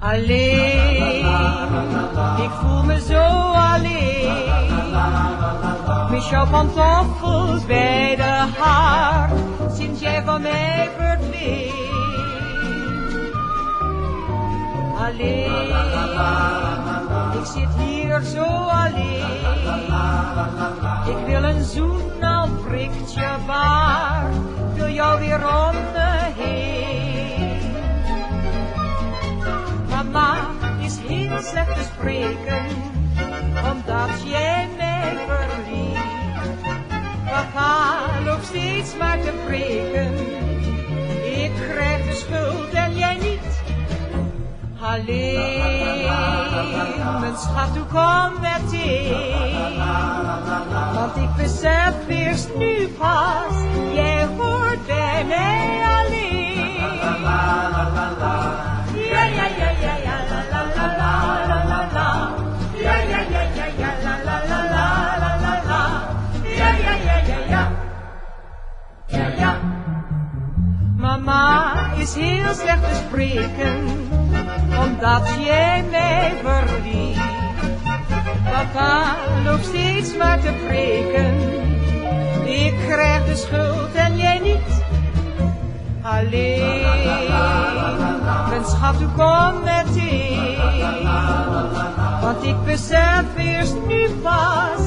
Alleen, ik voel me zo alleen. Mis jouw pantoffels bij de haar, sinds jij van mij verdween. Alleen, ik zit hier zo alleen. Ik wil een zoen, al prikt je baard, wil jou weer om me heen. Mama is heel slecht te spreken, steeds maar te preken, ik krijg de schuld en jij niet. Alleen, mijn schat, hoe kom meteen? Want ik besef eerst nu pas, Mama is heel slecht te spreken, omdat jij mij verliet. Papa loopt steeds maar te preken, ik krijg de schuld en jij niet. Alleen, mijn schat, hoe kom meteen? Want ik besef eerst nu pas,